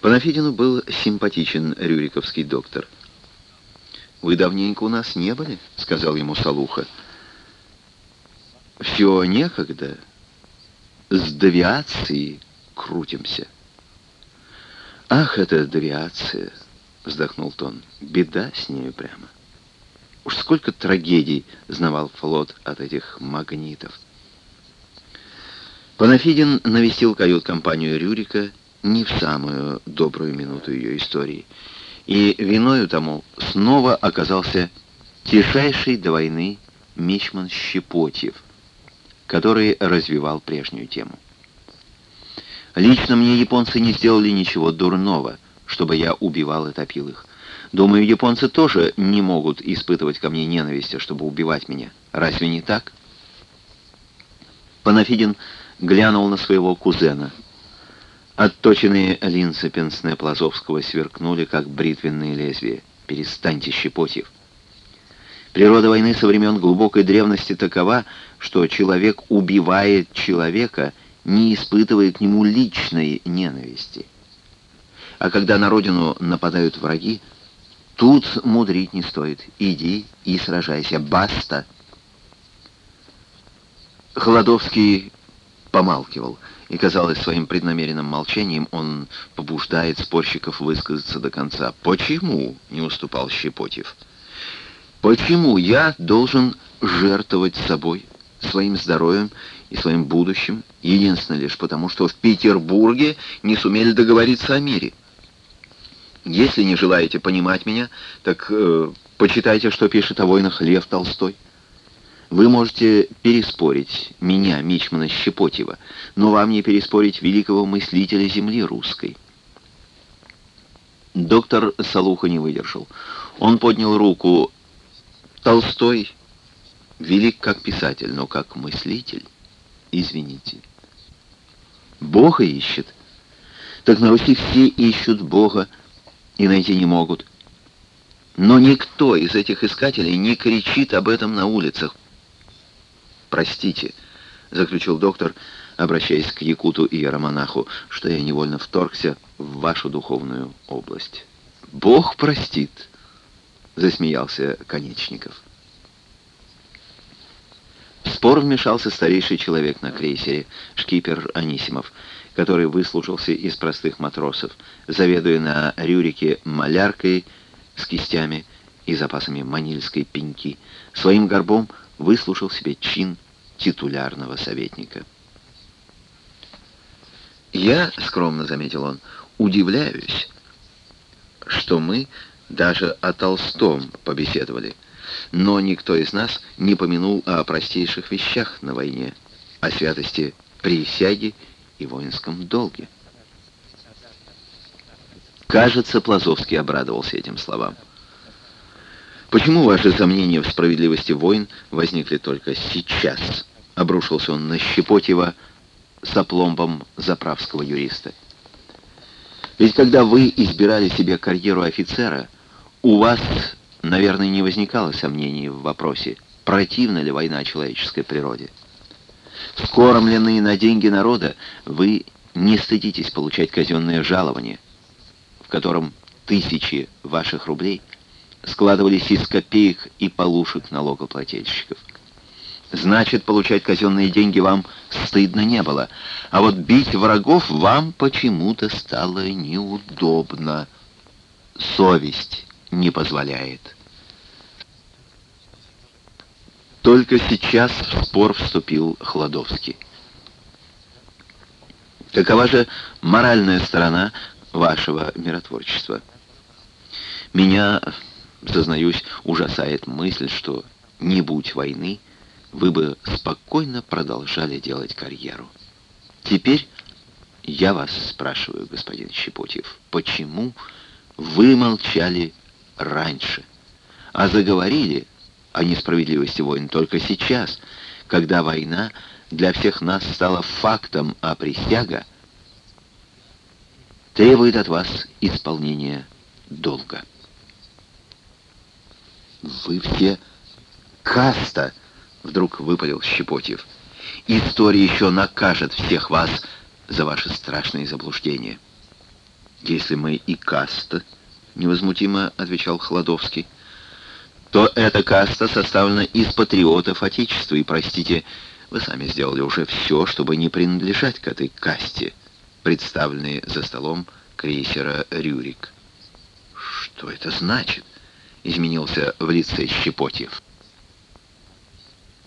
Панафидину был симпатичен рюриковский доктор. «Вы давненько у нас не были?» — сказал ему Салуха. «Все некогда. С девиацией крутимся». «Ах, это девиация!» — вздохнул Тон. «Беда с нею прямо. Уж сколько трагедий знавал флот от этих магнитов». Панафидин навестил кают-компанию Рюрика не в самую добрую минуту ее истории, и виною тому снова оказался тишайший до войны Мичман Щепотьев, который развивал прежнюю тему. Лично мне японцы не сделали ничего дурного, чтобы я убивал и топил их. Думаю, японцы тоже не могут испытывать ко мне ненависти, чтобы убивать меня. Разве не так? Панафидин глянул на своего кузена. Отточенные линзы пенсне Плазовского сверкнули, как бритвенные лезвия. «Перестаньте, Щепотьев!» Природа войны со времен глубокой древности такова, что человек убивает человека, не испытывая к нему личной ненависти. А когда на родину нападают враги, тут мудрить не стоит. Иди и сражайся. Баста! Холодовский помалкивал, и, казалось, своим преднамеренным молчанием он побуждает спорщиков высказаться до конца. «Почему?» — не уступал Щепотьев. «Почему я должен жертвовать собой, своим здоровьем и своим будущим, единственно лишь потому, что в Петербурге не сумели договориться о мире? Если не желаете понимать меня, так э, почитайте, что пишет о войнах Лев Толстой». Вы можете переспорить меня, Мичмана Щепотьева, но вам не переспорить великого мыслителя земли русской. Доктор Салуха не выдержал. Он поднял руку. Толстой велик как писатель, но как мыслитель, извините. Бога ищет. Так на Руси все ищут Бога и найти не могут. Но никто из этих искателей не кричит об этом на улицах. «Простите», — заключил доктор, обращаясь к Якуту и Яромонаху, «что я невольно вторгся в вашу духовную область». «Бог простит», — засмеялся Конечников. В спор вмешался старейший человек на крейсере, шкипер Анисимов, который выслушался из простых матросов, заведуя на Рюрике маляркой с кистями и запасами манильской пеньки. Своим горбом выслушал себе чин титулярного советника. «Я, — скромно заметил он, — удивляюсь, что мы даже о Толстом побеседовали, но никто из нас не помянул о простейших вещах на войне, о святости присяги и воинском долге». Кажется, Плазовский обрадовался этим словам. Почему ваши сомнения в справедливости войн возникли только сейчас? Обрушился он на Щепотьева с опломбом заправского юриста. Ведь когда вы избирали себе карьеру офицера, у вас, наверное, не возникало сомнений в вопросе, противна ли война человеческой природе. Скормленные на деньги народа, вы не стыдитесь получать казенное жалование, в котором тысячи ваших рублей – складывались из копеек и полушек налогоплательщиков. Значит, получать казенные деньги вам стыдно не было, а вот бить врагов вам почему-то стало неудобно. Совесть не позволяет. Только сейчас в спор вступил Хладовский. Какова же моральная сторона вашего миротворчества? Меня Сознаюсь, ужасает мысль, что не будь войны, вы бы спокойно продолжали делать карьеру. Теперь я вас спрашиваю, господин Щепотьев, почему вы молчали раньше, а заговорили о несправедливости войн только сейчас, когда война для всех нас стала фактом, а присяга требует от вас исполнения долга. «Вы все каста!» — вдруг выпалил Щепотьев. «История еще накажет всех вас за ваши страшные заблуждения». «Если мы и каста», — невозмутимо отвечал Хладовский, «то эта каста составлена из патриотов Отечества, и, простите, вы сами сделали уже все, чтобы не принадлежать к этой касте, представленной за столом крейсера «Рюрик». «Что это значит?» — изменился в лице Щепотьев.